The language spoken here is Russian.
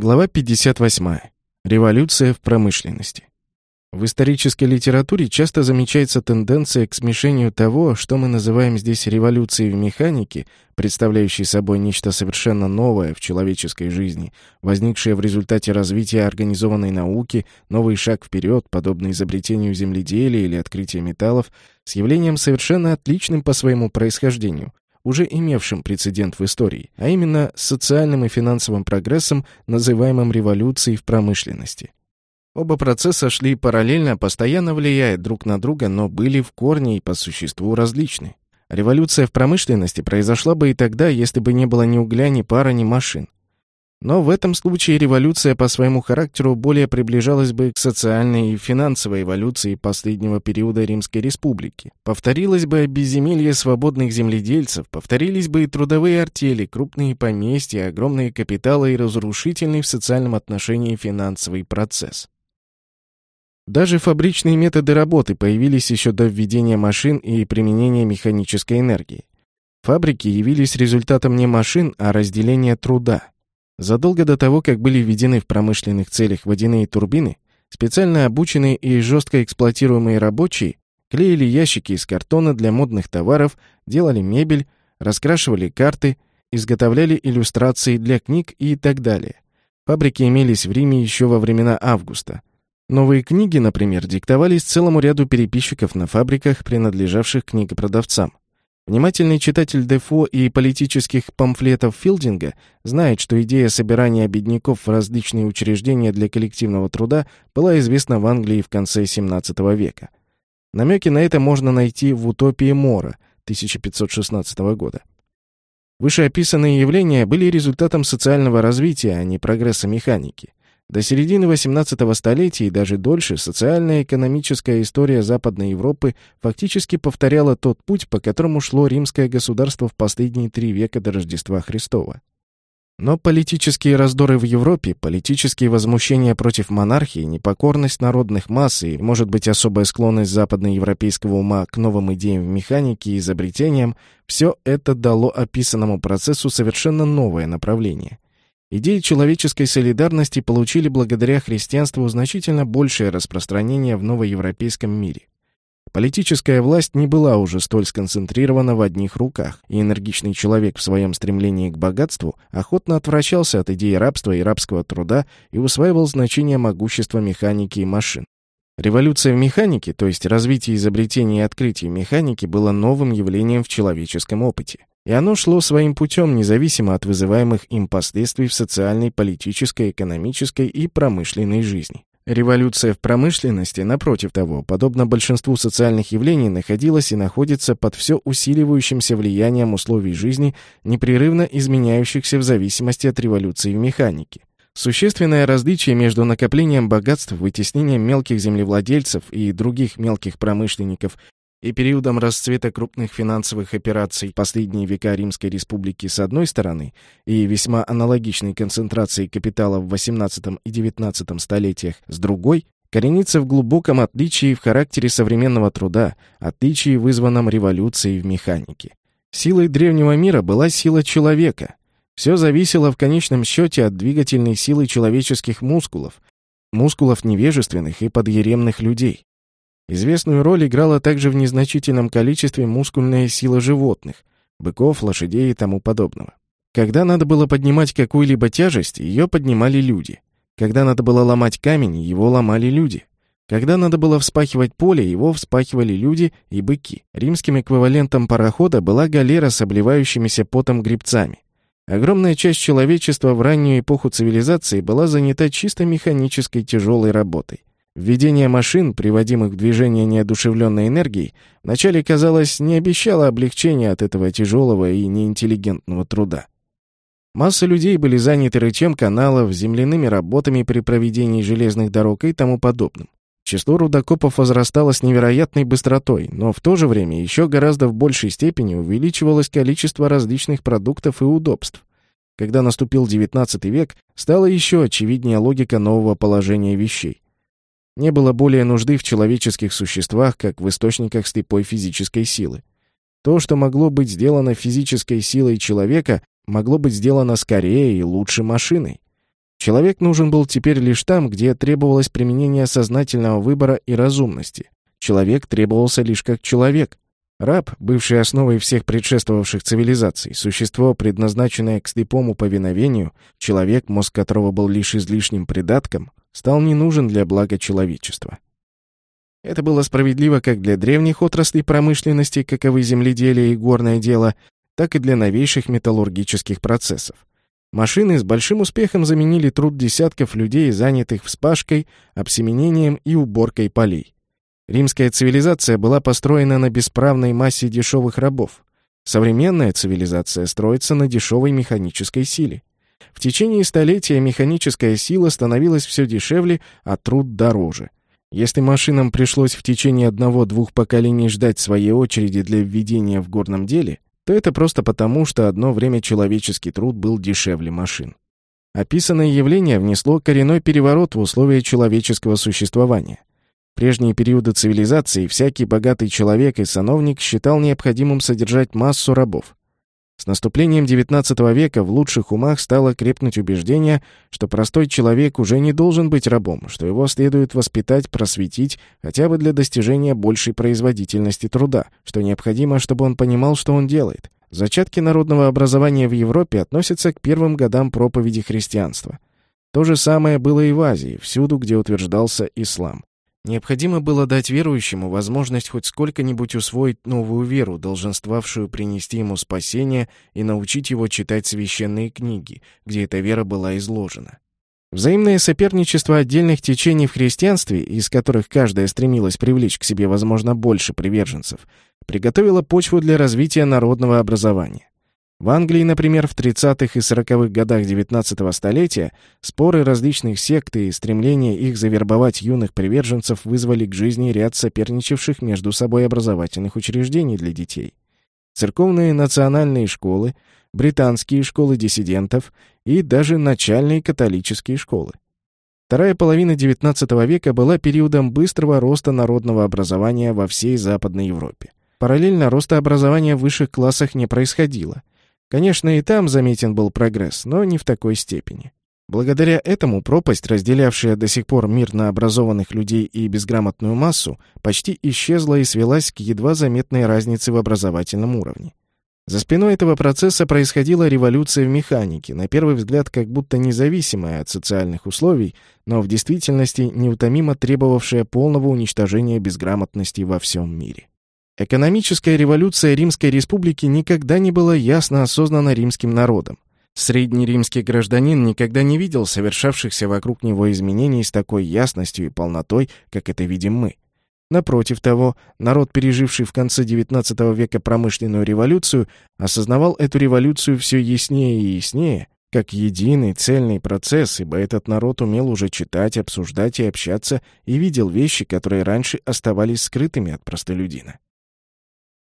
Глава 58. Революция в промышленности. В исторической литературе часто замечается тенденция к смешению того, что мы называем здесь революцией в механике, представляющей собой нечто совершенно новое в человеческой жизни, возникшее в результате развития организованной науки, новый шаг вперед, подобный изобретению земледелия или открытия металлов, с явлением совершенно отличным по своему происхождению, уже имевшим прецедент в истории, а именно социальным и финансовым прогрессом, называемым революцией в промышленности. Оба процесса шли параллельно, постоянно влияя друг на друга, но были в корне и по существу различны. Революция в промышленности произошла бы и тогда, если бы не было ни угля, ни пара, ни машин. Но в этом случае революция по своему характеру более приближалась бы к социальной и финансовой эволюции последнего периода Римской Республики. Повторилось бы обезземелье свободных земледельцев, повторились бы и трудовые артели, крупные поместья, огромные капиталы и разрушительный в социальном отношении финансовый процесс. Даже фабричные методы работы появились еще до введения машин и применения механической энергии. Фабрики явились результатом не машин, а разделения труда. Задолго до того, как были введены в промышленных целях водяные турбины, специально обученные и жестко эксплуатируемые рабочие клеили ящики из картона для модных товаров, делали мебель, раскрашивали карты, изготовляли иллюстрации для книг и так далее. Фабрики имелись в Риме еще во времена Августа. Новые книги, например, диктовались целому ряду переписчиков на фабриках, принадлежавших книгопродавцам. Внимательный читатель Дефо и политических памфлетов Филдинга знает, что идея собирания бедняков в различные учреждения для коллективного труда была известна в Англии в конце XVII века. Намеки на это можно найти в «Утопии Мора» 1516 года. Вышеописанные явления были результатом социального развития, а не прогресса механики. До середины XVIII столетия и даже дольше социальная и экономическая история Западной Европы фактически повторяла тот путь, по которому шло римское государство в последние три века до Рождества Христова. Но политические раздоры в Европе, политические возмущения против монархии, непокорность народных масс и, может быть, особая склонность западноевропейского ума к новым идеям в механике и изобретениям – все это дало описанному процессу совершенно новое направление – Идеи человеческой солидарности получили благодаря христианству значительно большее распространение в новоевропейском мире. Политическая власть не была уже столь сконцентрирована в одних руках, и энергичный человек в своем стремлении к богатству охотно отвращался от идеи рабства и рабского труда и усваивал значение могущества механики и машин. Революция в механике, то есть развитие изобретений и открытий механики, было новым явлением в человеческом опыте. И оно шло своим путем, независимо от вызываемых им последствий в социальной, политической, экономической и промышленной жизни. Революция в промышленности, напротив того, подобно большинству социальных явлений, находилась и находится под все усиливающимся влиянием условий жизни, непрерывно изменяющихся в зависимости от революции в механике. Существенное различие между накоплением богатств, вытеснением мелких землевладельцев и других мелких промышленников и периодом расцвета крупных финансовых операций последние века Римской Республики с одной стороны и весьма аналогичной концентрации капитала в XVIII и XIX столетиях с другой, коренится в глубоком отличии в характере современного труда, отличии, вызванном революцией в механике. Силой древнего мира была сила человека. Все зависело в конечном счете от двигательной силы человеческих мускулов, мускулов невежественных и подъеремных людей. Известную роль играла также в незначительном количестве мускульная сила животных, быков, лошадей и тому подобного. Когда надо было поднимать какую-либо тяжесть, ее поднимали люди. Когда надо было ломать камень, его ломали люди. Когда надо было вспахивать поле, его вспахивали люди и быки. Римским эквивалентом парохода была галера с обливающимися потом грибцами. Огромная часть человечества в раннюю эпоху цивилизации была занята чисто механической тяжелой работой. Введение машин, приводимых в движение неодушевленной энергией, вначале, казалось, не обещало облегчения от этого тяжелого и неинтеллигентного труда. Масса людей были заняты рычем каналов, земляными работами при проведении железных дорог и тому подобным. Число рудокопов возрастало с невероятной быстротой, но в то же время еще гораздо в большей степени увеличивалось количество различных продуктов и удобств. Когда наступил XIX век, стала еще очевиднее логика нового положения вещей. Не было более нужды в человеческих существах, как в источниках слепой физической силы. То, что могло быть сделано физической силой человека, могло быть сделано скорее и лучше машиной. Человек нужен был теперь лишь там, где требовалось применение сознательного выбора и разумности. Человек требовался лишь как человек. Раб, бывший основой всех предшествовавших цивилизаций, существо, предназначенное к слепому повиновению, человек, мозг которого был лишь излишним придатком, стал не нужен для блага человечества. Это было справедливо как для древних отраслей промышленности, каковы земледелие и горное дело, так и для новейших металлургических процессов. Машины с большим успехом заменили труд десятков людей, занятых вспашкой, обсеменением и уборкой полей. Римская цивилизация была построена на бесправной массе дешевых рабов. Современная цивилизация строится на дешевой механической силе. В течение столетия механическая сила становилась все дешевле, а труд дороже. Если машинам пришлось в течение одного-двух поколений ждать своей очереди для введения в горном деле, то это просто потому, что одно время человеческий труд был дешевле машин. Описанное явление внесло коренной переворот в условия человеческого существования. В прежние периоды цивилизации всякий богатый человек и сановник считал необходимым содержать массу рабов. С наступлением XIX века в лучших умах стало крепнуть убеждение, что простой человек уже не должен быть рабом, что его следует воспитать, просветить, хотя бы для достижения большей производительности труда, что необходимо, чтобы он понимал, что он делает. Зачатки народного образования в Европе относятся к первым годам проповеди христианства. То же самое было и в Азии, всюду, где утверждался ислам. Необходимо было дать верующему возможность хоть сколько-нибудь усвоить новую веру, долженствовавшую принести ему спасение и научить его читать священные книги, где эта вера была изложена. Взаимное соперничество отдельных течений в христианстве, из которых каждая стремилась привлечь к себе, возможно, больше приверженцев, приготовило почву для развития народного образования. В Англии, например, в 30-х и 40-х годах XIX столетия споры различных сект и стремление их завербовать юных приверженцев вызвали к жизни ряд соперничавших между собой образовательных учреждений для детей. Церковные национальные школы, британские школы диссидентов и даже начальные католические школы. Вторая половина XIX века была периодом быстрого роста народного образования во всей Западной Европе. Параллельно роста образования в высших классах не происходило – Конечно, и там заметен был прогресс, но не в такой степени. Благодаря этому пропасть, разделявшая до сих пор мирно образованных людей и безграмотную массу, почти исчезла и свелась к едва заметной разнице в образовательном уровне. За спиной этого процесса происходила революция в механике, на первый взгляд как будто независимая от социальных условий, но в действительности неутомимо требовавшая полного уничтожения безграмотности во всем мире. Экономическая революция Римской Республики никогда не была ясно осознана римским народом. Средний римский гражданин никогда не видел совершавшихся вокруг него изменений с такой ясностью и полнотой, как это видим мы. Напротив того, народ, переживший в конце XIX века промышленную революцию, осознавал эту революцию все яснее и яснее, как единый цельный процесс, ибо этот народ умел уже читать, обсуждать и общаться и видел вещи, которые раньше оставались скрытыми от простолюдина.